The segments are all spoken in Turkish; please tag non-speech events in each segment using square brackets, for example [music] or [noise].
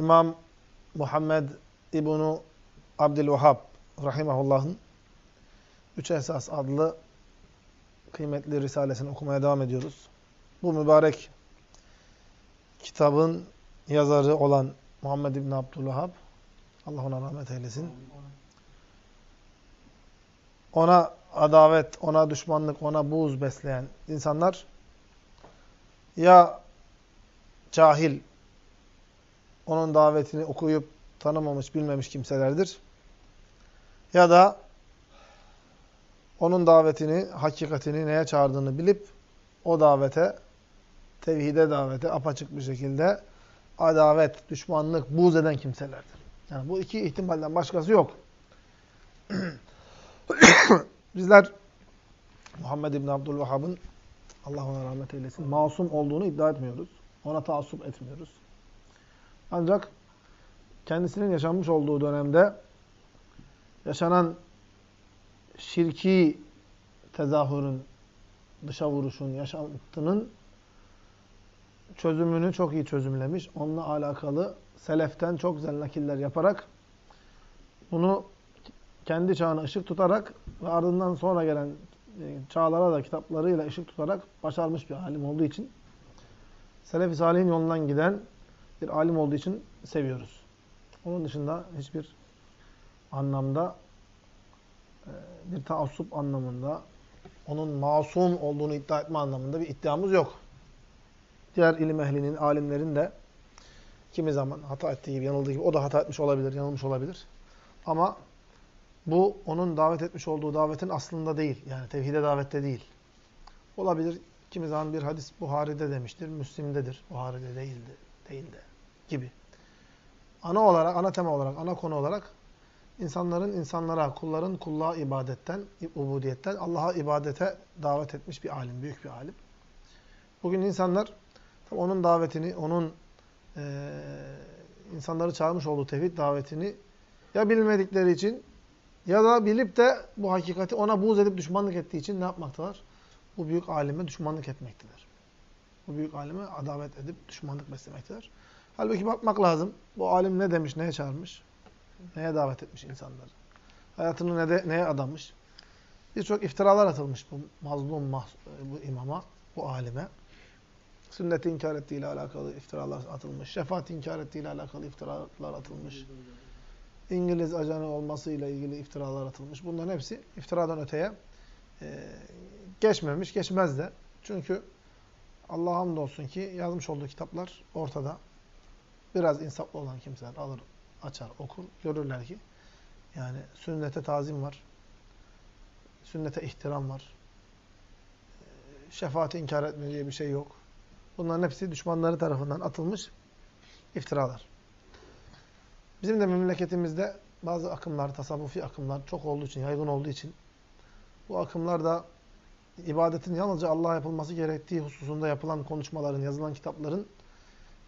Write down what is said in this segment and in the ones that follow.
İmam Muhammed İbnu Abdülvahhab Rahimahullah'ın Üç Esas adlı kıymetli risalesini okumaya devam ediyoruz. Bu mübarek kitabın yazarı olan Muhammed İbni Abdülvahhab Allah ona rahmet eylesin. Ona adavet, ona düşmanlık, ona buğz besleyen insanlar ya cahil, onun davetini okuyup tanımamış, bilmemiş kimselerdir. Ya da onun davetini, hakikatini neye çağırdığını bilip o davete, tevhide davete apaçık bir şekilde adavet, düşmanlık, buğz eden kimselerdir. Yani bu iki ihtimalden başkası yok. [clears throat] Bizler Muhammed İbni Abdülvahhab'ın Allah ona rahmet eylesin, masum olduğunu iddia etmiyoruz. Ona taassup etmiyoruz. Ancak kendisinin yaşanmış olduğu dönemde yaşanan şirki tezahürün, dışa vuruşun, yaşantının çözümünü çok iyi çözümlemiş. Onunla alakalı seleften çok güzel nakiller yaparak bunu kendi çağına ışık tutarak ve ardından sonra gelen çağlara da kitaplarıyla ışık tutarak başarmış bir alim olduğu için Selef-i Salih'in yolundan giden bir alim olduğu için seviyoruz. Onun dışında hiçbir anlamda bir taassup anlamında onun masum olduğunu iddia etme anlamında bir iddiamız yok. Diğer ilim ehlinin, alimlerin de kimi zaman hata ettiği gibi, yanıldığı gibi o da hata etmiş olabilir, yanılmış olabilir. Ama bu onun davet etmiş olduğu davetin aslında değil. Yani tevhide davette değil. Olabilir. Kimi zaman bir hadis Buhari'de demiştir, Müslim'dedir. Buhari'de değildi, değildi gibi. Ana olarak, ana tema olarak, ana konu olarak insanların insanlara, kulların kulluğa ibadetten, ubudiyetten Allah'a ibadete davet etmiş bir alim, büyük bir alim. Bugün insanlar onun davetini, onun e, insanları çağırmış olduğu tevhid davetini ya bilmedikleri için ya da bilip de bu hakikati ona buğz edip düşmanlık ettiği için ne yapmaktalar? Bu büyük alime düşmanlık etmektedir. Bu büyük alime adavet edip düşmanlık beslemektedir. Halbuki bakmak lazım. Bu alim ne demiş, neye çağırmış? Neye davet etmiş insanları? Hayatını ne de, neye adamış? Birçok iftiralar atılmış bu mazlum bu imama, bu alime. Sünneti inkar ettiğiyle alakalı iftiralar atılmış. Şefaat inkar ettiğiyle alakalı iftiralar atılmış. İngiliz ajanı olmasıyla ilgili iftiralar atılmış. Bunların hepsi iftiradan öteye e, geçmemiş, geçmez de. Çünkü Allah'a hamdolsun ki yazmış olduğu kitaplar ortada. Biraz insaflı olan kimseler alır, açar, okur. Görürler ki yani sünnete tazim var. Sünnete ihtiram var. Şefaati inkar etme diye bir şey yok. Bunların hepsi düşmanları tarafından atılmış iftiralar. Bizim de memleketimizde bazı akımlar, tasavvufi akımlar çok olduğu için, yaygın olduğu için bu akımlar da ibadetin yalnızca Allah'a yapılması gerektiği hususunda yapılan konuşmaların, yazılan kitapların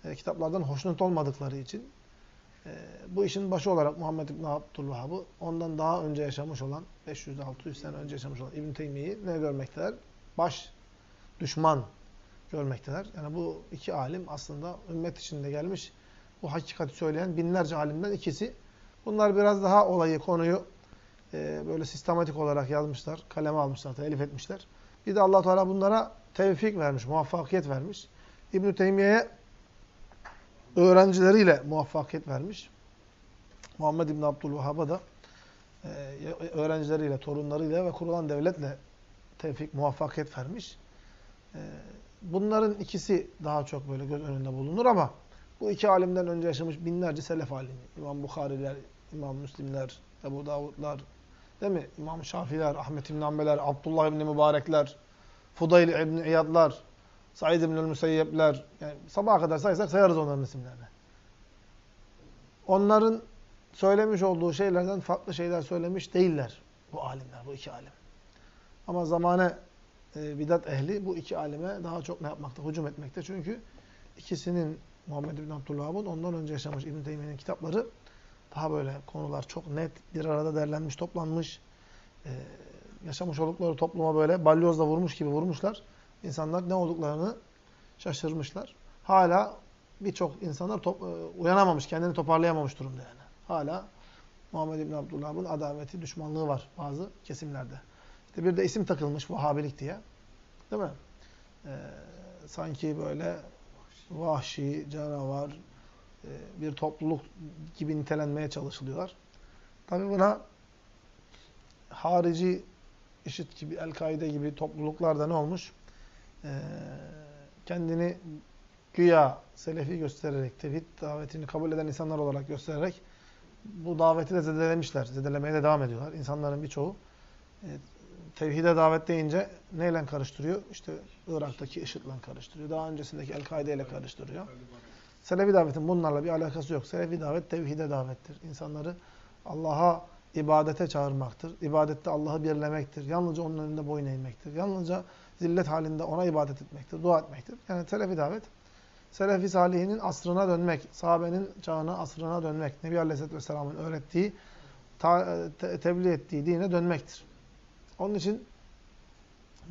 e, kitaplardan hoşnut olmadıkları için e, bu işin başı olarak Muhammed İbn Abdülvahhab'ı ondan daha önce yaşamış olan 500-600 sene önce yaşamış olan İbn Teymiye'yi ne görmekteler? Baş düşman görmekteler. Yani bu iki alim aslında ümmet içinde gelmiş bu hakikati söyleyen binlerce alimden ikisi. Bunlar biraz daha olayı, konuyu e, böyle sistematik olarak yazmışlar, kaleme almışlar, telif etmişler. Bir de allah Teala bunlara tevfik vermiş, muvaffakiyet vermiş. İbn-i Teymiye'ye öğrencileriyle muvaffakiyet vermiş. Muhammed İbn Abdülvahhab'a da e, öğrencileriyle, torunlarıyla ve kurulan devletle tevfik, muvaffakiyet vermiş. E, bunların ikisi daha çok böyle göz önünde bulunur ama bu iki alimden önce yaşamış binlerce selef alimi. İmam Bukhariler, İmam Müslimler, Ebu Davudlar, değil mi? İmam Şafiler, Ahmet İbn Hanbeler, Abdullah İbn Mübarekler, Fudayl İbn İyadlar, Said İbn Müseyyepler. Yani sabaha kadar saysak sayarız onların isimlerini. Onların söylemiş olduğu şeylerden farklı şeyler söylemiş değiller bu alimler, bu iki alim. Ama zamane e, bidat ehli bu iki alime daha çok ne yapmakta? Hücum etmekte. Çünkü ikisinin Muhammed bin Abdülhab'ın ondan önce yaşamış İbn Teymiye'nin kitapları daha böyle konular çok net bir arada derlenmiş, toplanmış. Ee, yaşamış oldukları topluma böyle balyozla vurmuş gibi vurmuşlar. İnsanlar ne olduklarını şaşırmışlar. Hala birçok insanlar top, e, uyanamamış, kendini toparlayamamış durumda yani. Hala Muhammed bin Abdülhab'ın adaveti, düşmanlığı var bazı kesimlerde. İşte bir de isim takılmış Vahabilik diye. Değil mi? Ee, sanki böyle vahşi, canavar e, bir topluluk gibi nitelenmeye çalışılıyorlar. Tabi buna harici IŞİD gibi, El-Kaide gibi topluluklarda ne olmuş? Ee, kendini güya selefi göstererek, tevhid davetini kabul eden insanlar olarak göstererek bu daveti de zedelemişler. Zedelemeye de devam ediyorlar. İnsanların birçoğu e, tevhide davet deyince neyle karıştırıyor? İşte Irak'taki IŞİD'le karıştırıyor. Daha öncesindeki El-Kaide ile karıştırıyor. Selefi davetin bunlarla bir alakası yok. Selefi davet tevhide davettir. İnsanları Allah'a ibadete çağırmaktır. İbadette Allah'ı birlemektir. Yalnızca onun önünde boyun eğmektir. Yalnızca zillet halinde ona ibadet etmektir, dua etmektir. Yani selefi davet, selefi salihinin asrına dönmek, sahabenin çağına, asrına dönmek, Nebi Aleyhisselatü Vesselam'ın öğrettiği, te tebliğ ettiği dine dönmektir. Onun için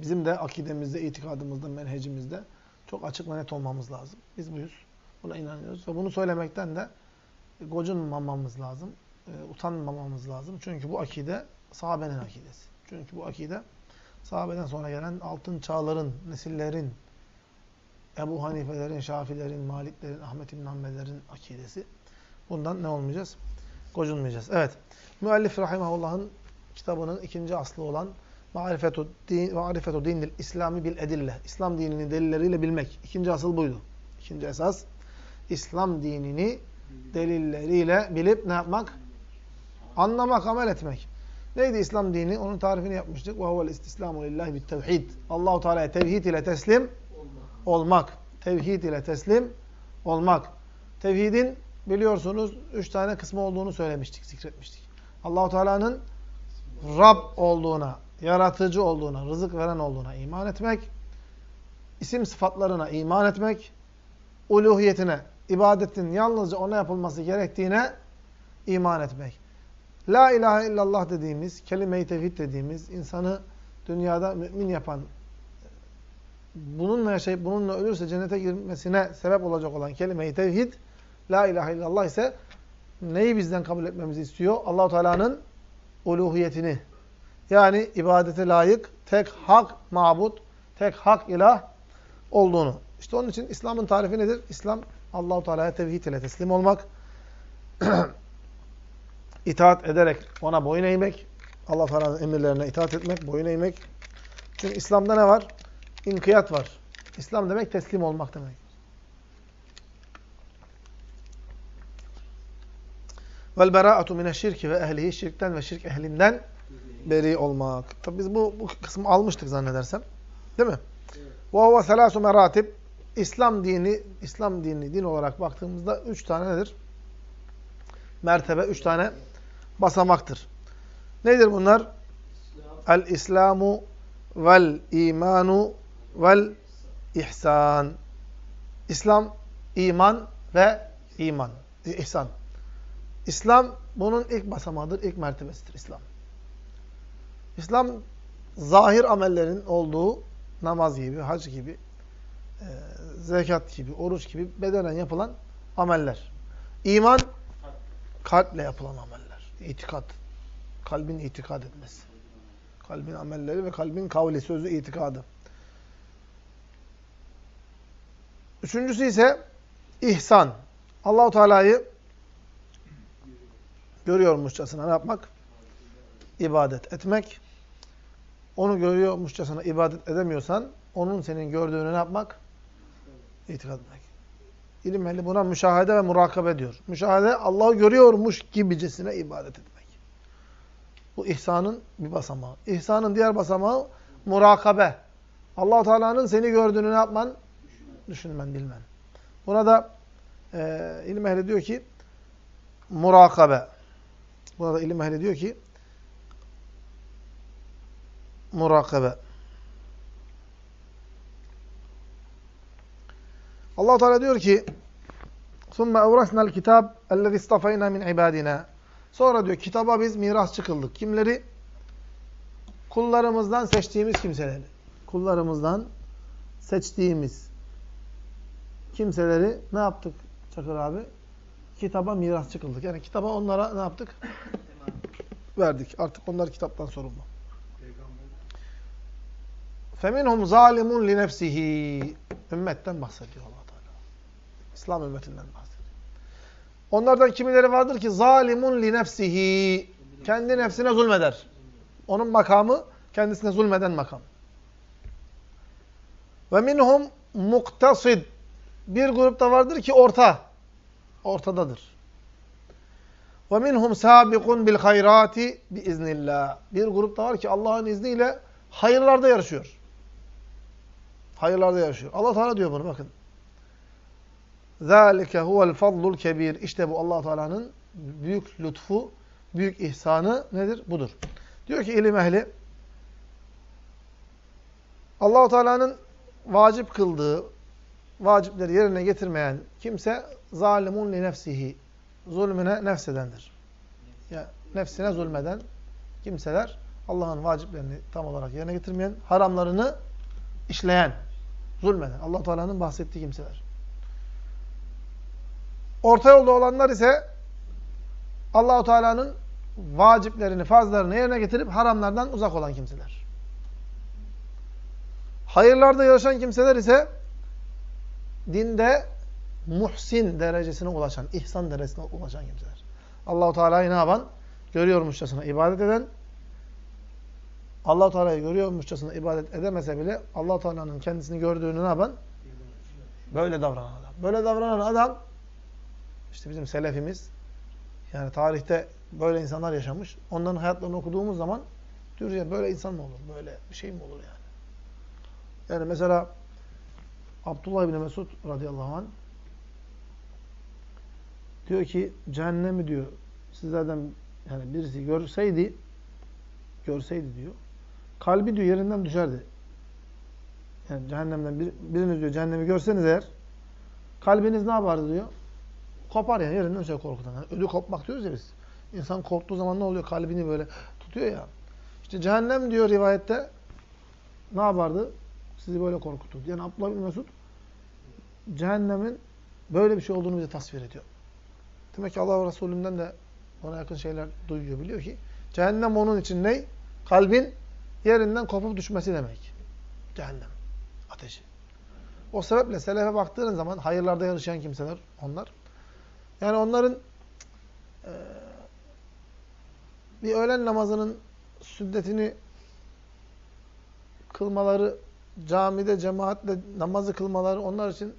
bizim de akidemizde, itikadımızda, menhecimizde çok açık ve net olmamız lazım. Biz buyuz. Buna inanıyoruz. Ve bunu söylemekten de gocunmamamız lazım. E, utanmamamız lazım. Çünkü bu akide sahabenin akidesi. Çünkü bu akide sahabeden sonra gelen altın çağların, nesillerin, Ebu Hanifelerin, Şafilerin, Maliklerin, Ahmet İbn Hanbellerin akidesi. Bundan ne olmayacağız? Gocunmayacağız. Evet. Müellif Rahimahullah'ın kitabının ikinci aslı olan Marifetu din, Marifetu dinil İslami bil edille. İslam dinini delilleriyle bilmek. İkinci asıl buydu. İkinci esas İslam dinini delilleriyle bilip ne yapmak? Anlamak, amel etmek. Neydi İslam dini? Onun tarifini yapmıştık. Ve huvel istislamu lillahi bit tevhid. Allahu Teala'ya tevhid ile teslim olmak. Tevhid ile teslim olmak. Tevhidin biliyorsunuz üç tane kısmı olduğunu söylemiştik, zikretmiştik. Allahu Teala'nın Rab olduğuna, yaratıcı olduğuna, rızık veren olduğuna iman etmek, isim sıfatlarına iman etmek, uluhiyetine, ibadetin yalnızca ona yapılması gerektiğine iman etmek. La ilahe illallah dediğimiz, kelime-i tevhid dediğimiz, insanı dünyada mümin yapan, bununla yaşayıp bununla ölürse cennete girmesine sebep olacak olan kelime-i tevhid, la ilahe illallah ise neyi bizden kabul etmemizi istiyor? Allahu Teala'nın uluhiyetini. Yani ibadete layık tek hak mabut, tek hak ilah olduğunu. İşte onun için İslam'ın tarifi nedir? İslam Allahu Teala'ya tevhid ile teslim olmak, [clears throat] itaat ederek ona boyun eğmek, Allah Teala'nın emirlerine itaat etmek, boyun eğmek. Çünkü İslam'da ne var? İnkiyat var. İslam demek teslim olmak demek. Vel bera'atu mineşşirki ve ehlihi şirkten ve şirk ehlinden beri olmak. Tabi biz bu, bu kısmı almıştık zannedersem. Değil mi? Ve huve selâsu meratib. İslam dini, İslam dini din olarak baktığımızda üç tane nedir? Mertebe, üç tane basamaktır. Nedir bunlar? El-İslamu vel imanu vel ihsan. İslam, iman ve iman. İhsan. İslam bunun ilk basamağıdır, ilk mertebesidir İslam. İslam zahir amellerin olduğu namaz gibi, hac gibi, e, zekat gibi, oruç gibi bedenen yapılan ameller. İman kalple yapılan ameller. İtikat. Kalbin itikad etmesi. Kalbin amelleri ve kalbin kavli, sözü, itikadı. Üçüncüsü ise ihsan. Allahu Teala'yı görüyormuşçasına ne yapmak? İbadet etmek. Onu görüyormuşçasına ibadet edemiyorsan, onun senin gördüğünü ne yapmak? İtikad etmek. İlim ehli buna müşahede ve murakabe diyor. Müşahede, Allah'ı görüyormuş gibicesine ibadet etmek. Bu ihsanın bir basamağı. İhsanın diğer basamağı murakabe. allah Teala'nın seni gördüğünü ne yapman? Düşünmen, bilmen. Buna da e, ilim ehli diyor ki murakabe. Buna da ilim ehli diyor ki murakabe. Allah Teala diyor ki: "Summa awrasna'l kitab ellezî istafayna min ibadina." Sonra diyor kitaba biz mirasçı kıldık. Kimleri? Kullarımızdan seçtiğimiz kimseleri. Kullarımızdan seçtiğimiz kimseleri ne yaptık Çakır abi? Kitaba mirasçı kıldık. Yani kitaba onlara ne yaptık? Verdik. Artık onlar kitaptan sorumlu. Feminhum zalimun li nefsihi. Ümmetten bahsediyor Allah. İslam ümmetinden bahsediyor. Onlardan kimileri vardır ki zalimun li nefsihi. Kendi nefsine zulmeder. Onun makamı kendisine zulmeden makam. Ve minhum muktasid. Bir grupta vardır ki orta. Ortadadır. Ve minhum sabiqun bil hayrati biiznillah. Bir grupta var ki Allah'ın izniyle hayırlarda yarışıyor. Hayırlarda yarışıyor. Allah Teala diyor bunu bakın. Zalike huvel fadlul kebir. İşte bu Allah Teala'nın büyük lütfu, büyük ihsanı nedir? Budur. Diyor ki ilim ehli Allah Teala'nın vacip kıldığı vacipleri yerine getirmeyen kimse zalimun li nefsihi. Zulmüne nefsedendir. Ya nefsine zulmeden kimseler Allah'ın vaciplerini tam olarak yerine getirmeyen, haramlarını işleyen, zulmeden. Allah Teala'nın bahsettiği kimseler. Orta yolda olanlar ise Allahu Teala'nın vaciplerini, farzlarını yerine getirip haramlardan uzak olan kimseler. Hayırlarda yarışan kimseler ise dinde muhsin derecesine ulaşan, ihsan derecesine ulaşan kimseler. Allahu Teala'yı ne yapan? Görüyormuşçasına ibadet eden, allah Teala'yı görüyormuşçasına ibadet edemese bile allah Teala'nın kendisini gördüğünü ne yapan? Böyle davranan adam. Böyle davranan adam işte bizim selefimiz yani tarihte böyle insanlar yaşamış. Onların hayatlarını okuduğumuz zaman diyoruz ya böyle insan mı olur? Böyle bir şey mi olur yani? Yani mesela Abdullah bin Mesud radıyallahu anh diyor ki cehennemi diyor sizlerden yani birisi görseydi görseydi diyor kalbi diyor yerinden düşerdi. Yani cehennemden bir, biriniz diyor cehennemi görseniz eğer kalbiniz ne yapardı diyor? Kopar yani yerinden şey korkudan. Yani ölü kopmak diyoruz ya biz. İnsan korktuğu zaman ne oluyor? Kalbini böyle tutuyor ya. İşte cehennem diyor rivayette ne yapardı? Sizi böyle korkuturdu. Yani Abdullah bin Mesud cehennemin böyle bir şey olduğunu bize tasvir ediyor. Demek ki Allah Resulünden de ona yakın şeyler duyuyor. Biliyor ki cehennem onun için ne? Kalbin yerinden kopup düşmesi demek. Cehennem. Ateşi. O sebeple selefe baktığın zaman hayırlarda yarışan kimseler onlar. Yani onların e, bir öğlen namazının sünnetini kılmaları, camide cemaatle namazı kılmaları onlar için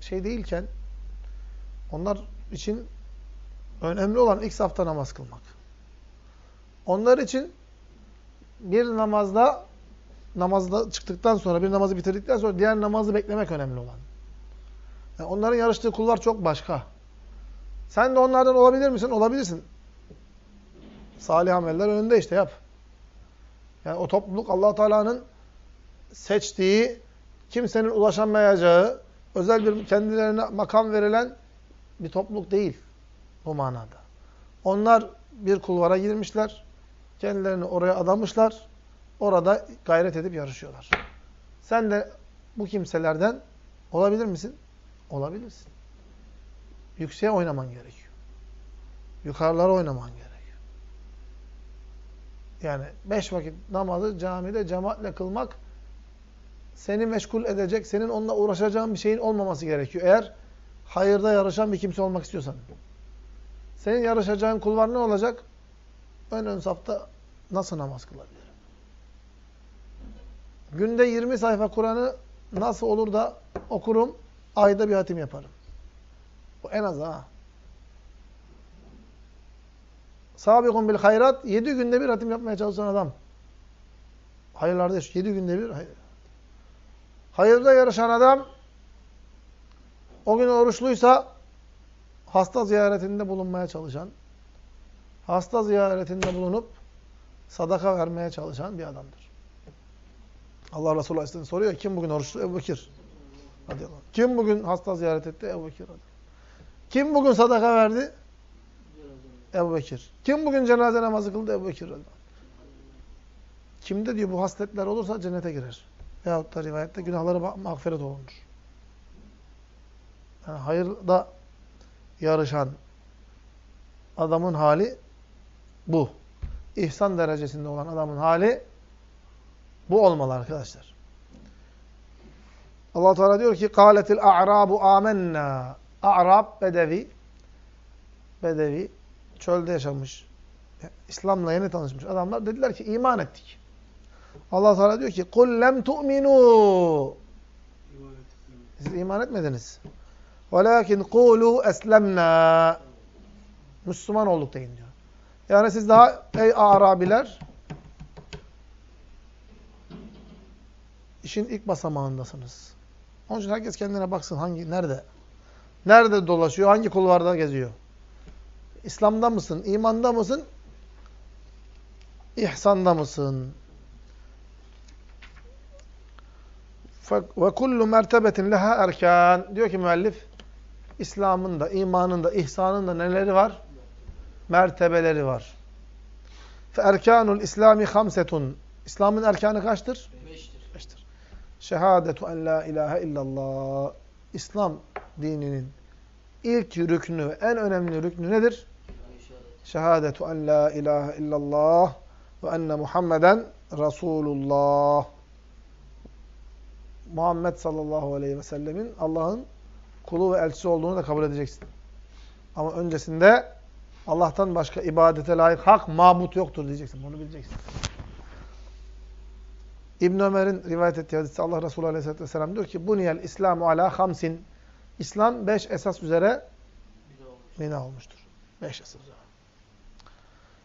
şey değilken onlar için önemli olan ilk safta namaz kılmak. Onlar için bir namazda namazda çıktıktan sonra, bir namazı bitirdikten sonra diğer namazı beklemek önemli olan. Yani onların yarıştığı kullar çok başka. Sen de onlardan olabilir misin? Olabilirsin. Salih ameller önünde işte yap. Yani o topluluk allah Teala'nın seçtiği, kimsenin ulaşamayacağı, özel bir kendilerine makam verilen bir topluluk değil. Bu manada. Onlar bir kulvara girmişler. Kendilerini oraya adamışlar. Orada gayret edip yarışıyorlar. Sen de bu kimselerden olabilir misin? Olabilirsin. Yükseğe oynaman gerekiyor. Yukarılara oynaman gerekiyor. Yani beş vakit namazı camide cemaatle kılmak seni meşgul edecek, senin onunla uğraşacağın bir şeyin olmaması gerekiyor. Eğer hayırda yarışan bir kimse olmak istiyorsan. Senin yarışacağın kulvar ne olacak? Ön ön safta nasıl namaz kılabilirim? Günde 20 sayfa Kur'an'ı nasıl olur da okurum, ayda bir hatim yaparım. Bu en az ha. Sabikun bil hayrat, 7 günde bir hatim yapmaya çalışan adam. Hayırlarda 7 günde bir. Hayır. Hayırda yarışan adam, o gün oruçluysa, hasta ziyaretinde bulunmaya çalışan, hasta ziyaretinde bulunup, sadaka vermeye çalışan bir adamdır. Allah Resulü Aleyhisselam soruyor, kim bugün oruçlu? Ebu Bekir. Hadi Allah. Kim bugün hasta ziyaret etti? Ebu Bekir. Hadi. Kim bugün sadaka verdi? Ebu Bekir. Kim bugün cenaze namazı kıldı? Ebu Bekir. Kimde diyor bu hasletler olursa cennete girer. Veyahut da rivayette günahları mağfiret olunur. Yani hayırda yarışan adamın hali bu. İhsan derecesinde olan adamın hali bu olmalı arkadaşlar. Allah Teala diyor ki: "Kâletil a'rabu âmennâ." A'rab bedevi bedevi çölde yaşamış. İslam'la yeni tanışmış adamlar dediler ki iman ettik. Allah Teala diyor ki: "Kul lem tu'minu." Siz iman etmediniz. "Velakin kulu eslemna." Müslüman olduk deyin diyor. Yani siz daha ey Arabiler işin ilk basamağındasınız. Onun için herkes kendine baksın hangi nerede? Nerede dolaşıyor? Hangi kulvarda geziyor? İslam'da mısın? İmanda mısın? İhsanda mısın? Ve kullu mertebetin leha erkan. Diyor ki müellif, İslam'ın da, imanın da, ihsanın da neleri var? Mertebeleri var. Fe erkanul İslami hamsetun. İslam'ın erkanı kaçtır? Beştir. Şehadetu en la ilahe illallah. İslam dininin ilk rüknü en önemli rüknü nedir? Şehadetu en la ilahe illallah ve enne Muhammeden Resulullah. Muhammed sallallahu aleyhi ve sellemin Allah'ın kulu ve elçisi olduğunu da kabul edeceksin. Ama öncesinde Allah'tan başka ibadete layık hak, mabut yoktur diyeceksin. Bunu bileceksin. İbn Ömer'in rivayet ettiği hadiste Allah Resulü Aleyhisselatü Vesselam diyor ki Buniyel İslamu ala hamsin. İslam beş esas üzere bina olmuştur. Beş esas üzere.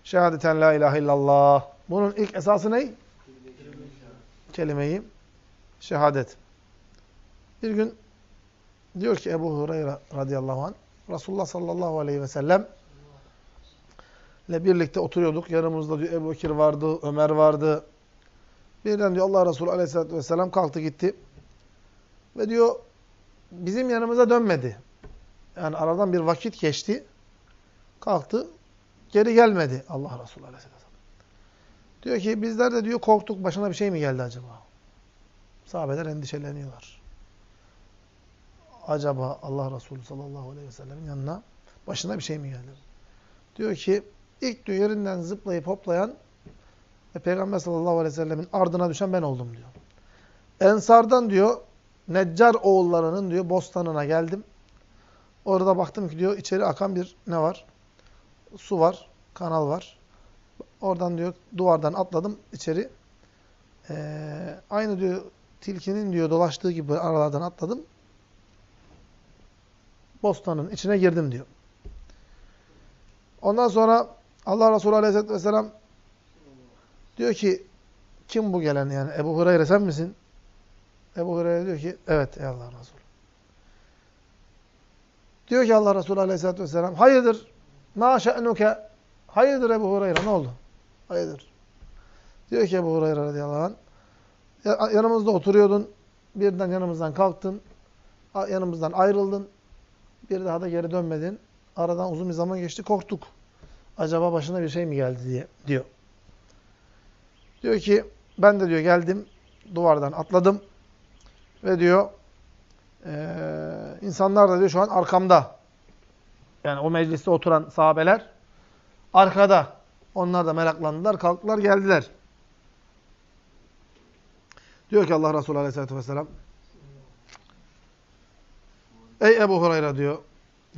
Şehadeten la ilahe illallah. Bunun ilk esası ne? Kelimeyi şehadet. Bir gün diyor ki Ebu Hureyre radıyallahu anh Resulullah sallallahu aleyhi ve sellem ile birlikte oturuyorduk. Yanımızda diyor Ebu Bekir vardı, Ömer vardı. Birden diyor Allah Resulü aleyhissalatü vesselam kalktı gitti. Ve diyor bizim yanımıza dönmedi. Yani aradan bir vakit geçti. Kalktı. Geri gelmedi Allah Resulü aleyhissalatü Diyor ki bizler de diyor korktuk başına bir şey mi geldi acaba? Sahabeler endişeleniyorlar. Acaba Allah Resulü sallallahu aleyhi ve sellemin yanına başına bir şey mi geldi? Diyor ki ilk diyor yerinden zıplayıp hoplayan ve Peygamber sallallahu aleyhi ve sellemin ardına düşen ben oldum diyor. Ensardan diyor Neccar oğullarının diyor bostanına geldim. Orada baktım ki diyor içeri akan bir ne var? Su var, kanal var. Oradan diyor duvardan atladım içeri. Ee, aynı diyor tilkinin diyor dolaştığı gibi aralardan atladım. Bostanın içine girdim diyor. Ondan sonra Allah Resulü Aleyhisselatü Vesselam diyor ki kim bu gelen yani Ebu Hureyre sen misin? Ebu Hureyre diyor ki evet ey Allah Resulü. Diyor ki Allah Resulü Aleyhisselatü Vesselam hayırdır ma şe'nuke hayırdır Ebu Hureyre ne oldu? Hayırdır. Diyor ki Ebu Hureyre radıyallahu anh yanımızda oturuyordun birden yanımızdan kalktın yanımızdan ayrıldın bir daha da geri dönmedin Aradan uzun bir zaman geçti. Korktuk. Acaba başına bir şey mi geldi diye diyor. Diyor ki ben de diyor geldim duvardan atladım ve diyor ee, insanlar da diyor şu an arkamda. Yani o mecliste oturan sahabeler arkada. Onlar da meraklandılar, kalktılar, geldiler. Diyor ki Allah Resulü Aleyhisselatü Vesselam Ey Ebu Hureyre diyor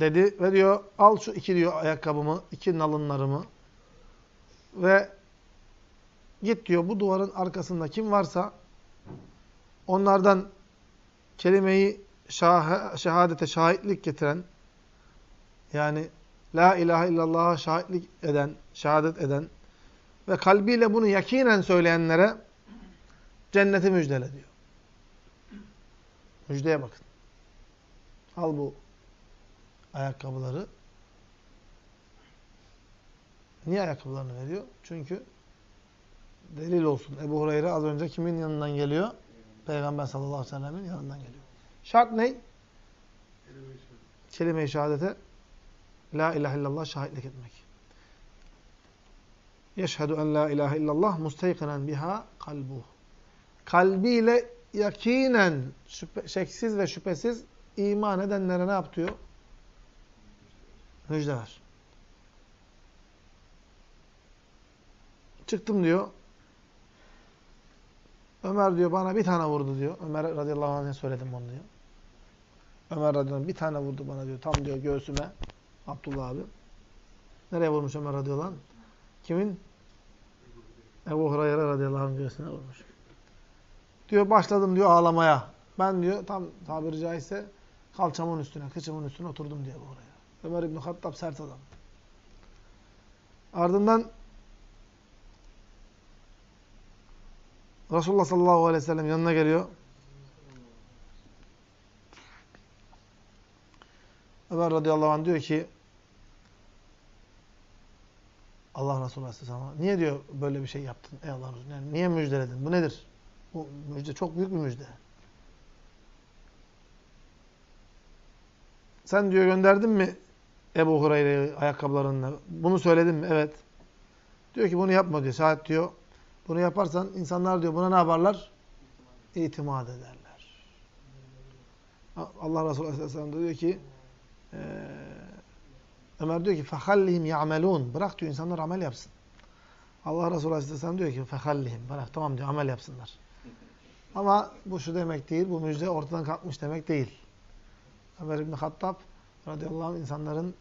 dedi ve diyor al şu iki diyor ayakkabımı, iki nalınlarımı ve git diyor bu duvarın arkasında kim varsa onlardan kelimeyi şah şehadete şahitlik getiren yani la ilahe illallah'a şahitlik eden, şehadet eden ve kalbiyle bunu yakinen söyleyenlere cenneti müjdele diyor. Müjdeye bakın. Al bu ayakkabıları. Niye ayakkabılarını veriyor? Çünkü delil olsun. Ebu Hureyre az önce kimin yanından geliyor? Peygamber sallallahu aleyhi ve sellemin yanından geliyor. Şart ne? Kelime-i şehadete La ilahe illallah şahitlik etmek. Yeşhedü en la ilahe illallah musteyqinen biha kalbuh. Kalbiyle yakinen, şüphe, şeksiz ve şüphesiz iman edenlere ne yapıyor? Müjde ver. Çıktım diyor. Ömer diyor bana bir tane vurdu diyor. Ömer radıyallahu anh'a söyledim onu diyor. Ömer radıyallahu anh bir tane vurdu bana diyor. Tam diyor göğsüme. Abdullah abi. Nereye vurmuş Ömer radıyallahu anh? Kimin? Ebu Hureyre radıyallahu anh göğsüne vurmuş. Diyor başladım diyor ağlamaya. Ben diyor tam tabiri caizse kalçamın üstüne, kıçımın üstüne oturdum diye bu oraya. Ömer İbni Hattab sert adam. Ardından Resulullah sallallahu aleyhi ve sellem yanına geliyor. Ömer radıyallahu anh diyor ki Allah Resulü aleyhisselam niye diyor böyle bir şey yaptın ey Allah Resulü? Yani niye müjdeledin? Bu nedir? Bu müjde çok büyük bir müjde. Sen diyor gönderdin mi Ebu Hureyre'yi ayakkabılarınla? Bunu söyledin mi? Evet. Diyor ki bunu yapma diyor. Saat diyor. Bunu yaparsan insanlar diyor buna ne yaparlar? İtimat ederler. Allah Resulü Aleyhisselam diyor ki ee, Ömer diyor ki فَخَلِّهِمْ يَعْمَلُونَ Bırak diyor insanlar amel yapsın. Allah Resulü Aleyhisselam diyor ki فَخَلِّهِمْ Bırak tamam diyor amel yapsınlar. Ama bu şu demek değil, bu müjde ortadan kalkmış demek değil. Ömer İbni Hattab radıyallahu anh insanların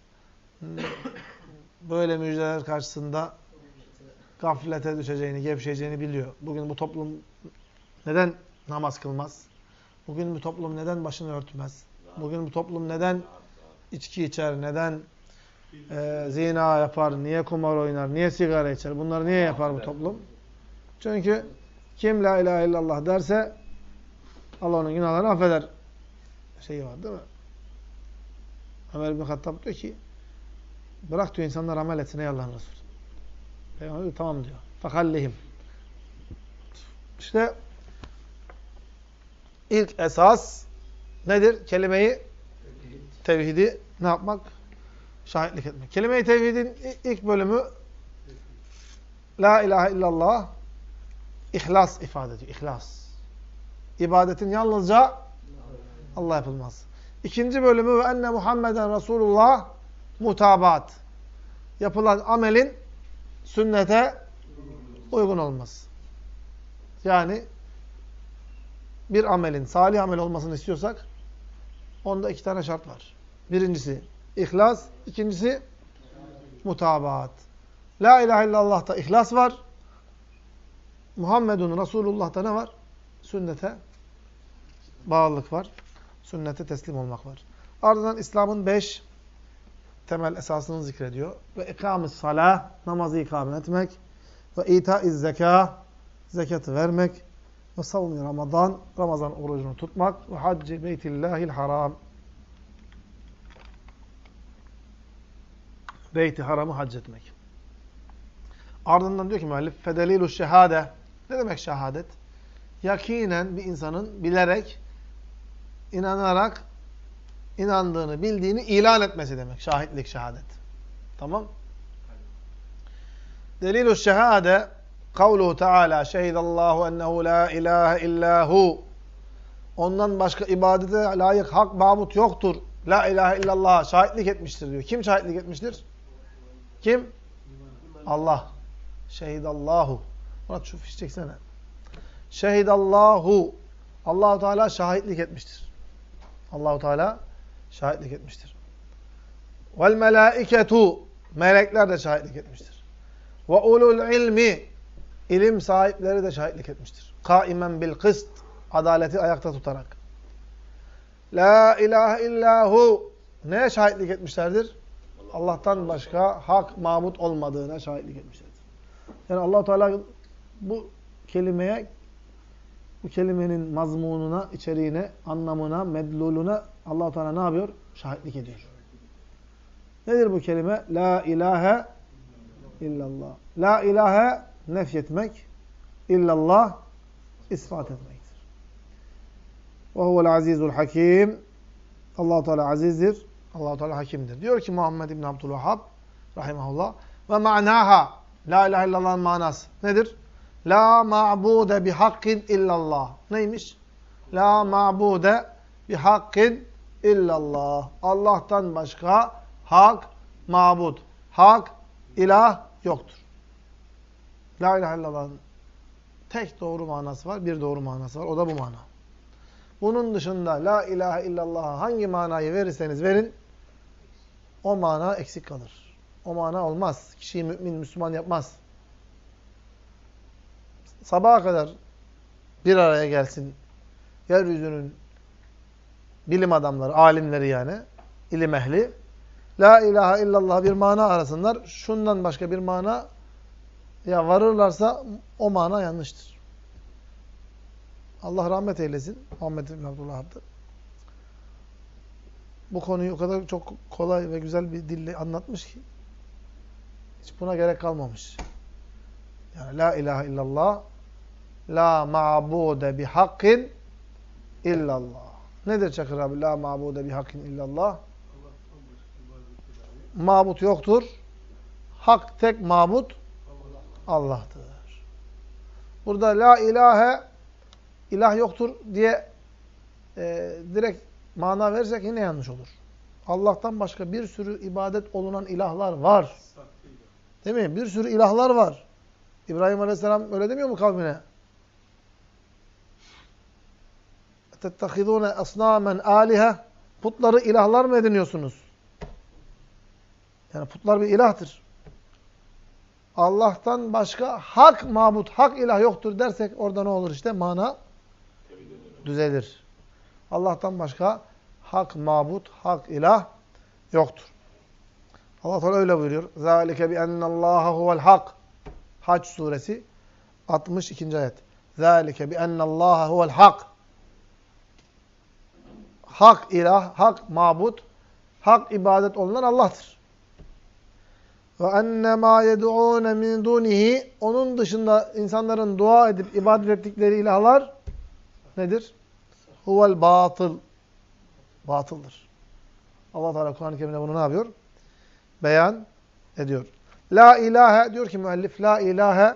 böyle müjdeler karşısında gaflete düşeceğini, gevşeceğini biliyor. Bugün bu toplum neden namaz kılmaz? Bugün bu toplum neden başını örtmez? Bugün bu toplum neden içki içer, neden e, zina yapar, niye kumar oynar, niye sigara içer? Bunları niye yapar bu toplum? Çünkü kim la ilahe illallah derse Allah onun günahlarını affeder. Şeyi var değil mi? Ömer bin Hattab diyor ki bırak diyor insanlar amel etsin ey Allah'ın Resulü. Peygamber diyor tamam diyor. Fakallihim. İşte ilk esas nedir? Kelimeyi tevhidi ne yapmak? Şahitlik etmek. Kelime-i tevhidin ilk bölümü La ilahe illallah ihlas ifade ediyor. İhlas. İbadetin yalnızca Allah yapılmaz. İkinci bölümü ve enne Muhammeden Resulullah mutabat. Yapılan amelin sünnete uygun olması. Yani bir amelin salih amel olmasını istiyorsak onda iki tane şart var. Birincisi ihlas, ikincisi mutabaat. La ilahe illallah'ta ihlas var. Muhammedun Resulullah'ta ne var? Sünnete bağlılık var. Sünnete teslim olmak var. Ardından İslam'ın beş temel esasını zikrediyor. Ve ikam-ı salah, namazı ikame etmek. Ve ita-iz zeka, zekatı vermek. Ve savmi Ramazan, Ramazan orucunu tutmak. Ve hacci beytillahil haram. Beyti haramı hac etmek. Ardından diyor ki müellif, fedelilu şehade. Ne demek şehadet? Yakinen bir insanın bilerek, inanarak inandığını, bildiğini ilan etmesi demek. Şahitlik, şehadet. Tamam? Delilü şehade kavluhu Teala şehidallahu ennehu la ilahe illahu Ondan başka ibadete layık hak mabut yoktur. La ilahe illallah şahitlik etmiştir diyor. Kim şahitlik etmiştir? Kim? Allah. Şehidallahu. Murat şu fiş çeksene. Şehidallahu. Allahu Teala şahitlik etmiştir. Allahu Teala şahitlik etmiştir. Vel melaiketu melekler de şahitlik etmiştir. Ve ulul ilmi ilim sahipleri de şahitlik etmiştir. Kaimen bil kıst adaleti ayakta tutarak. La ilahe illahu neye şahitlik etmişlerdir? Allah'tan başka hak mamut olmadığına şahitlik etmişlerdir. Yani allah Teala bu kelimeye, bu kelimenin mazmununa, içeriğine, anlamına, medluluna allah Teala ne yapıyor? Şahitlik ediyor. Nedir bu kelime? La ilahe illallah. La ilahe nefyetmek, illallah ispat etmektir. Ve huvel azizul hakim. allah Teala azizdir. allah Teala hakimdir. Diyor ki Muhammed İbn Abdülvahhab rahimahullah ve ma'naha La ilahe illallah'ın manası nedir? La ma'bude bihakkin illallah. Neymiş? La ma'bude bihakkin illallah. Allah'tan başka hak, mabud, hak, ilah yoktur. La ilahe illallah'ın tek doğru manası var, bir doğru manası var. O da bu mana. Bunun dışında la ilahe illallah'a hangi manayı verirseniz verin, o mana eksik kalır. O mana olmaz. Kişiyi mümin, Müslüman yapmaz. Sabaha kadar bir araya gelsin yeryüzünün bilim adamları, alimleri yani, ilim ehli. La ilahe illallah bir mana arasınlar. Şundan başka bir mana ya varırlarsa o mana yanlıştır. Allah rahmet eylesin. Muhammed bin Abdullah Abdü. Bu konuyu o kadar çok kolay ve güzel bir dille anlatmış ki hiç buna gerek kalmamış. Yani la ilahe illallah la ma'bude bi hakkin illallah. Nedir Çakır abi? La ma'bude bi hakkin illallah. Mabut yoktur. Hak tek mabut Allah'tır. Burada la ilahe ilah yoktur diye e, direkt mana verirsek yine yanlış olur. Allah'tan başka bir sürü ibadet olunan ilahlar var. Değil mi? Bir sürü ilahlar var. İbrahim Aleyhisselam öyle demiyor mu kavmine? تَتَّخِذُونَ أَصْنَامًا آلِهَ Putları ilahlar mı ediniyorsunuz? Yani putlar bir ilahtır. Allah'tan başka hak mabut, hak ilah yoktur dersek orada ne olur işte? Mana düzelir. Allah'tan başka hak mabut, hak ilah yoktur. Allah Teala öyle buyuruyor. Zalike bi ennallaha huvel hak. Hac suresi 62. ayet. Zalike bi ennallaha huvel hak. Hak ilah, hak mabut, hak ibadet olunan Allah'tır. Ve enne ma yed'ûne min dunihi onun dışında insanların dua edip ibadet ettikleri ilahlar nedir? Huvel batıl. Batıldır. Allah Teala Kur'an-ı Kerim'de bunu ne yapıyor? beyan ediyor. La ilahe diyor ki müellif la ilahe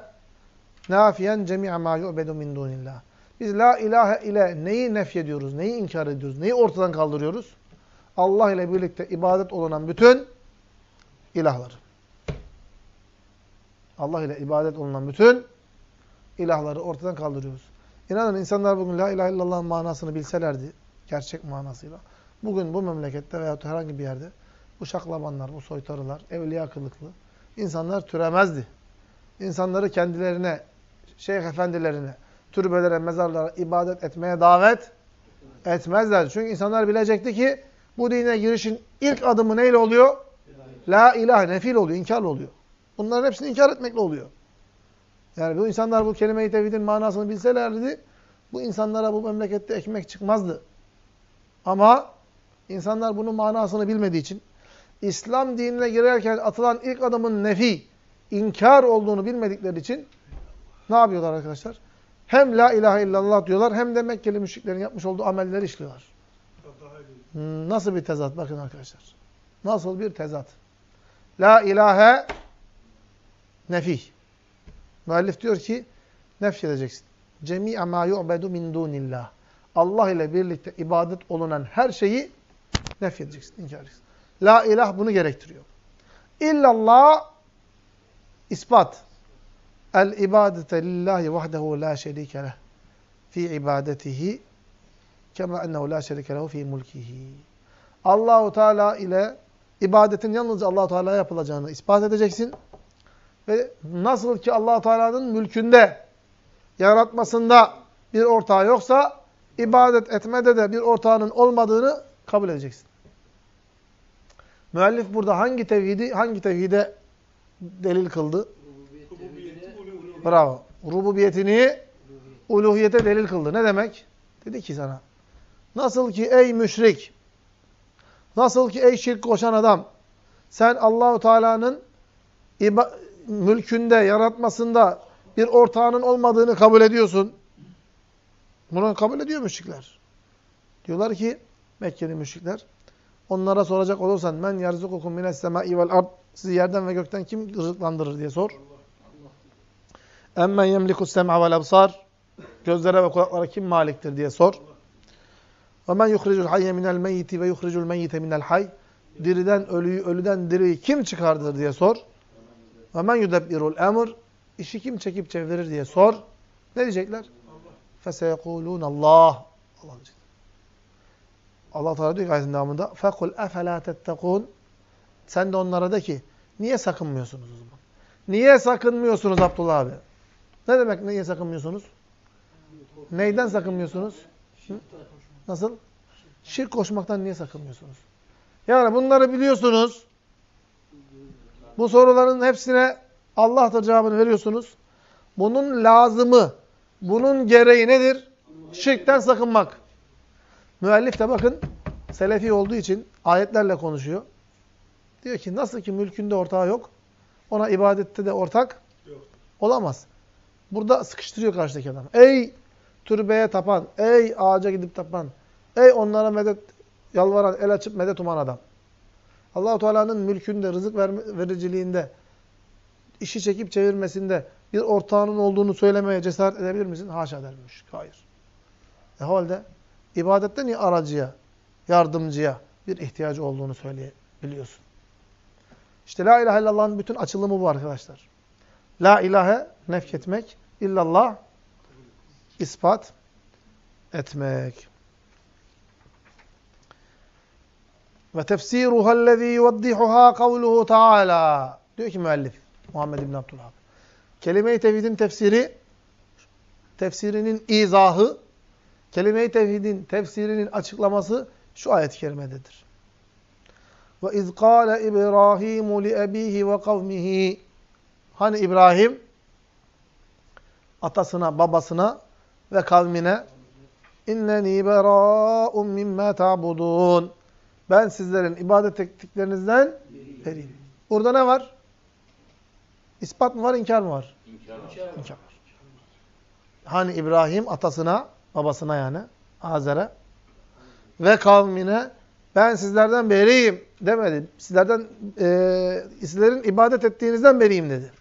nafiyen cemi'a ma yu'bedu min dunillah. Biz la ilahe ile neyi nefyediyoruz, neyi inkar ediyoruz, neyi ortadan kaldırıyoruz? Allah ile birlikte ibadet olunan bütün ilahları. Allah ile ibadet olunan bütün ilahları ortadan kaldırıyoruz. İnanın insanlar bugün la ilahe illallah'ın manasını bilselerdi, gerçek manasıyla, bugün bu memlekette veya herhangi bir yerde bu şaklabanlar, bu soytarılar, evliya kılıklı insanlar türemezdi. İnsanları kendilerine, şeyh efendilerine, türbelere, mezarlara ibadet etmeye davet etmezler. Çünkü insanlar bilecekti ki bu dine girişin ilk adımı neyle oluyor? La ilahe, nefil oluyor, inkarlı oluyor. Bunların hepsini inkar etmekle oluyor. Yani bu insanlar bu kelime-i tevhidin manasını bilselerdi, bu insanlara bu memlekette ekmek çıkmazdı. Ama insanlar bunun manasını bilmediği için, İslam dinine girerken atılan ilk adımın nefi, inkar olduğunu bilmedikleri için ne yapıyorlar arkadaşlar? Hem la ilahe illallah diyorlar hem de Mekkeli müşriklerin yapmış olduğu amelleri işliyorlar. Nasıl bir tezat? Bakın arkadaşlar. Nasıl bir tezat? La ilahe nefi. Müellif diyor ki nefş edeceksin. Cemi'a ma yu'bedu min dunillah. Allah ile birlikte ibadet olunan her şeyi nef edeceksin, inkar edeceksin. La ilah bunu gerektiriyor. İllallah ispat. El ibadete lillahi vahdehu la şerike leh fi ibadetihi kema ennehu la şerike lehu fi mulkihi. Allahu Teala ile ibadetin yalnızca Allahu Teala'ya yapılacağını ispat edeceksin. Ve nasıl ki Allahu Teala'nın mülkünde, yaratmasında bir ortağı yoksa ibadet etmede de bir ortağının olmadığını kabul edeceksin. Müellif burada hangi tevhidi, hangi tevhide delil kıldı? Bravo. Rububiyetini uluhiyete delil kıldı. Ne demek? Dedi ki sana. Nasıl ki ey müşrik, nasıl ki ey şirk koşan adam, sen Allahu Teala'nın mülkünde, yaratmasında bir ortağının olmadığını kabul ediyorsun. Bunu kabul ediyor müşrikler. Diyorlar ki Mekkeli müşrikler Onlara soracak olursan men yerzukukum mines semai vel ard sizi yerden ve gökten kim rızıklandırır diye sor. Emmen yemlikus sem'a vel absar gözlere ve kulaklara kim maliktir diye sor. Ve men yuhricul hayye minel meyyiti ve yuhricul meyyite minel hay diriden ölüyü, ölüden diriyi kim çıkardır diye sor. Ve men yudebbirul emr işi kim çekip çevirir diye sor. Ne diyecekler? Feseyekulun Allah. Allah diyecekler. Allah Teala diyor ki ayetin devamında فَقُلْ اَفَلَا تَتَّقُونَ Sen de onlara de ki niye sakınmıyorsunuz o zaman? Niye sakınmıyorsunuz Abdullah abi? Ne demek niye sakınmıyorsunuz? Neyden sakınmıyorsunuz? Hı? Nasıl? Şirk koşmaktan niye sakınmıyorsunuz? Yani bunları biliyorsunuz. Bu soruların hepsine Allah'tır cevabını veriyorsunuz. Bunun lazımı, bunun gereği nedir? Şirkten sakınmak. Müellif de bakın, selefi olduğu için ayetlerle konuşuyor. Diyor ki nasıl ki mülkünde ortağı yok, ona ibadette de ortak yok. olamaz. Burada sıkıştırıyor karşıdaki adam. Ey türbeye tapan, ey ağaca gidip tapan, ey onlara medet yalvaran, el açıp medet uman adam. Allahu Teala'nın mülkünde, rızık vericiliğinde, işi çekip çevirmesinde bir ortağının olduğunu söylemeye cesaret edebilir misin? Haşa dermiş. Hayır. E halde ibadette niye aracıya, yardımcıya bir ihtiyacı olduğunu söyleyebiliyorsun? İşte la ilahe illallah'ın bütün açılımı bu arkadaşlar. La ilahe nefketmek, illallah ispat etmek. Ve tefsiruhellezî yuvaddihuhâ kavluhu Teala. Diyor ki müellif Muhammed İbn Abdülhab. Kelime-i tevhidin tefsiri, tefsirinin izahı, kelime-i tevhidin tefsirinin açıklaması şu ayet-i kerimededir. Ve iz kâle İbrahimu li ebihi ve kavmihi. Hani İbrahim atasına, babasına ve kavmine inneni berâ'un mimmâ ta'budûn. Ben sizlerin ibadet ettiklerinizden beriyim. Burada ne var? İspat mı var, inkar mı var? İnkar var. İnkar var. Hani İbrahim atasına, babasına yani, Azer'e ve kavmine ben sizlerden beriyim demedi. Sizlerden e, sizlerin ibadet ettiğinizden beriyim dedi.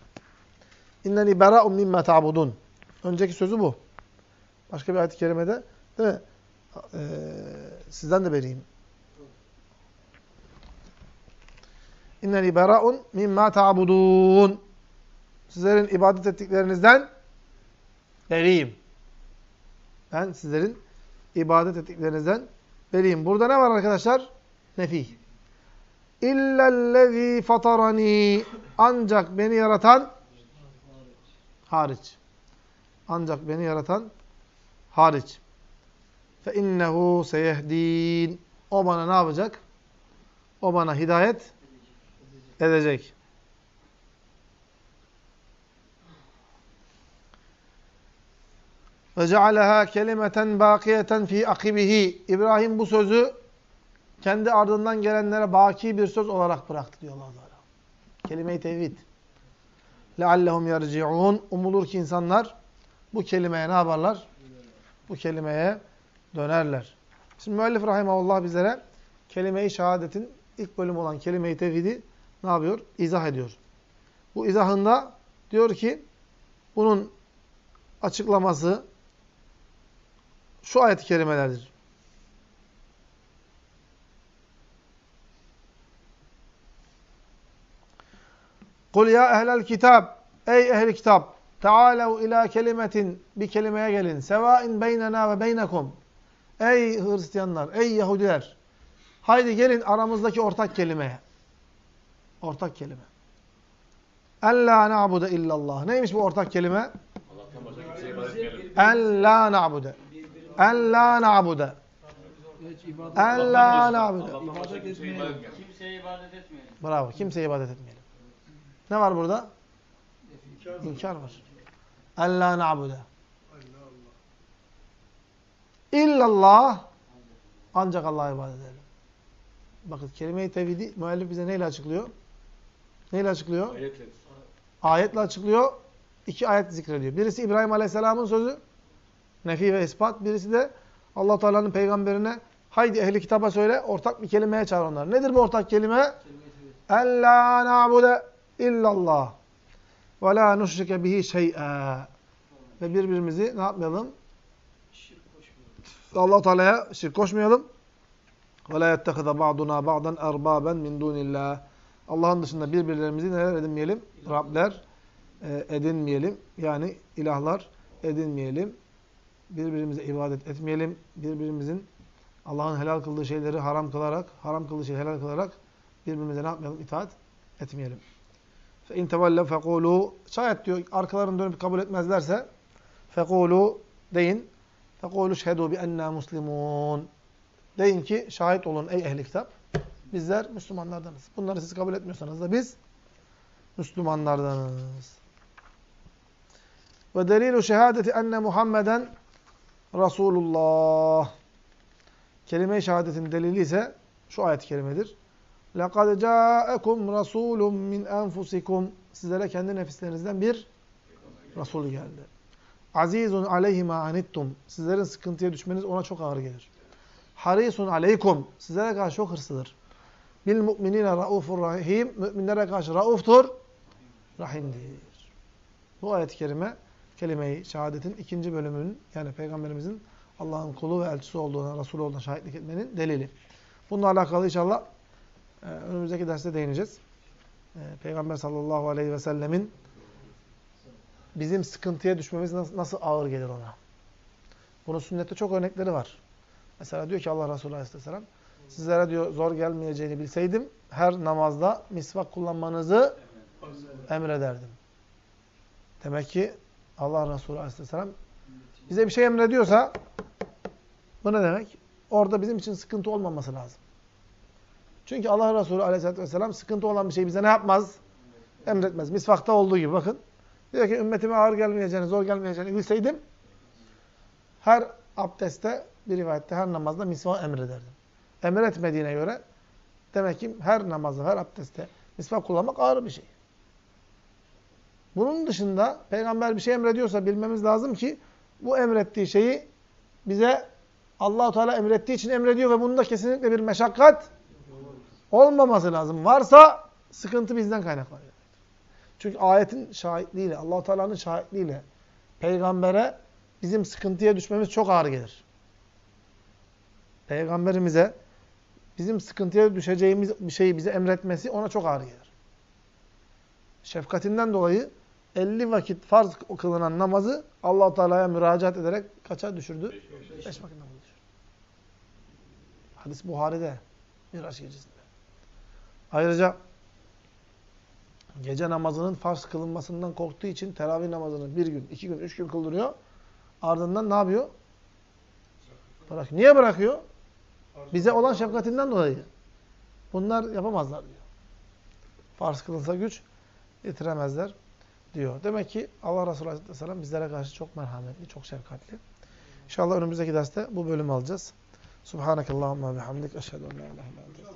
İnneni bera'un mimme ta'budun. Önceki sözü bu. Başka bir ayet-i kerimede değil mi? Ee, sizden de beriyim. İnneni bera'un mimma ta'budun. Sizlerin ibadet ettiklerinizden beriyim. Ben sizlerin ibadet ettiklerinizden beriyim. Burada ne var arkadaşlar? Nefi. İllellezî fatarani. Ancak beni yaratan hariç. Ancak beni yaratan hariç. Fe innehu seyehdin. O bana ne yapacak? O bana hidayet edecek. Ve cealeha kelimeten bakiyeten fi akibihi. İbrahim bu sözü kendi ardından gelenlere baki bir söz olarak bıraktı diyor Allah Teala. Kelime-i tevhid. Leallehum yerciun. Umulur ki insanlar bu kelimeye ne yaparlar? Bu kelimeye dönerler. Şimdi müellif rahimahullah bizlere kelime-i şehadetin ilk bölümü olan kelime-i tevhidi ne yapıyor? İzah ediyor. Bu izahında diyor ki bunun açıklaması şu ayet-i kerimelerdir. Kul ya ehlel kitab Ey ehli kitap Tealev ila kelimetin bir kelimeye gelin. Sevain beynena ve beynekum. Ey Hristiyanlar, ey Yahudiler. Haydi gelin aramızdaki ortak kelimeye. Ortak kelime. En la na'bude illallah. Neymiş bu ortak kelime? En la na'bude. En la na'bude. En la na'bude. Kimseye ibadet etmeyelim. Bravo. Kimseye ibadet etmeyelim. Ne var burada? İnkar var. En la na'bude. İllallah. Ancak Allah'a ibadet edelim. Bakın kelime-i tevhidi müellif bize neyle açıklıyor? Neyle açıklıyor? Ayetle. Ayetle açıklıyor. İki ayet zikrediyor. Birisi İbrahim Aleyhisselam'ın sözü. Nefi ve ispat. Birisi de allah Teala'nın peygamberine haydi ehli kitaba söyle ortak bir kelimeye çağır onları. Nedir bu ortak kelime? En la na'bude illallah ve la nuşrike bihi şey'a ve birbirimizi ne yapmayalım? allah Teala'ya şirk koşmayalım. Ve la yettehize ba'duna ba'dan erbaben min dunillah. Allah'ın dışında birbirlerimizi neler edinmeyelim? Rabler e, edinmeyelim. Yani ilahlar edinmeyelim Birbirimize ibadet etmeyelim. Birbirimizin Allah'ın helal kıldığı şeyleri haram kılarak, haram kıldığı şeyleri helal kılarak birbirimize ne yapmayalım? İtaat etmeyelim. فَاِنْ تَوَلَّوْ فَقُولُوا Şayet diyor arkalarını dönüp kabul etmezlerse فَقُولُوا deyin. فَقُولُوا شَهَدُوا بِأَنَّا مُسْلِمُونَ Deyin ki şahit olun ey ehli kitap. Bizler Müslümanlardanız. Bunları siz kabul etmiyorsanız da biz Müslümanlardanız. Ve delilu şehadeti enne Muhammeden Resulullah. Kelime-i şehadetin delili ise şu ayet-i kerimedir. لَقَدْ جَاءَكُمْ رَسُولٌ مِنْ أَنْفُسِكُمْ Sizlere kendi nefislerinizden bir Resul geldi. Azizun aleyhi ma anittum. Sizlerin sıkıntıya düşmeniz ona çok ağır gelir. Harisun aleykum. Sizlere karşı çok hırslıdır. Bil mu'minine raufur rahim. Müminlere karşı rauftur. Rahimdir. Bu ayet-i kerime kelime-i şehadetin ikinci bölümünün yani Peygamberimizin Allah'ın kulu ve elçisi olduğuna, Resulü olduğuna şahitlik etmenin delili. Bununla alakalı inşallah e, önümüzdeki derste değineceğiz. E, Peygamber sallallahu aleyhi ve sellemin bizim sıkıntıya düşmemiz nasıl, nasıl ağır gelir ona. Bunun sünnette çok örnekleri var. Mesela diyor ki Allah Resulü aleyhisselam sizlere diyor zor gelmeyeceğini bilseydim her namazda misvak kullanmanızı emrederdim. Demek ki Allah Resulü aleyhisselam bize bir şey emrediyorsa bu ne demek? Orada bizim için sıkıntı olmaması lazım. Çünkü Allah Resulü aleyhisselatü vesselam sıkıntı olan bir şeyi bize ne yapmaz? Emretmez. Misvakta olduğu gibi bakın. Diyor ki ümmetime ağır gelmeyeceğini, zor gelmeyeceğini bilseydim her abdestte bir rivayette her namazda misvak emrederdim. Emretmediğine göre demek ki her namazda, her abdestte misvak kullanmak ağır bir şey. Bunun dışında peygamber bir şey emrediyorsa bilmemiz lazım ki bu emrettiği şeyi bize Allahu Teala emrettiği için emrediyor ve bunda kesinlikle bir meşakkat olmaması lazım. Varsa sıkıntı bizden kaynaklanıyor. Çünkü ayetin şahitliğiyle, Allahu Teala'nın şahitliğiyle peygambere bizim sıkıntıya düşmemiz çok ağır gelir. Peygamberimize bizim sıkıntıya düşeceğimiz bir şeyi bize emretmesi ona çok ağır gelir. Şefkatinden dolayı 50 vakit farz kılınan namazı allah Teala'ya müracaat ederek kaça düşürdü? 5 vakit namazı düşürdü. Hadis Buhari'de Miraç gecesinde. Ayrıca gece namazının farz kılınmasından korktuğu için teravih namazını bir gün, iki gün, üç gün kıldırıyor. Ardından ne yapıyor? Bırak. Niye bırakıyor? Bize olan şefkatinden dolayı. Bunlar yapamazlar diyor. Farz kılınsa güç yetiremezler diyor. Demek ki Allah Resulü Aleyhisselam bizlere karşı çok merhametli, çok şefkatli. İnşallah önümüzdeki derste bu bölümü alacağız. Subhanakallahumma ve bihamdik. Eşhedü en la ilahe illa.